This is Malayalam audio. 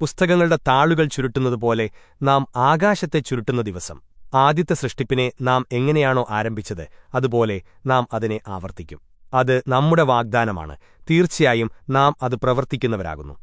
പുസ്തകങ്ങളുടെ താളുകൾ ചുരുട്ടുന്നതുപോലെ നാം ആകാശത്തെ ചുരുട്ടുന്ന ദിവസം ആദ്യത്തെ സൃഷ്ടിപ്പിനെ നാം എങ്ങനെയാണോ ആരംഭിച്ചത് അതുപോലെ നാം അതിനെ ആവർത്തിക്കും. അത് നമ്മുടെ വാഗ്ദാനമാണ്. തീർച്ചയായും നാം അത് പ്രവർത്തിക്കുന്നവരാകുന്നു.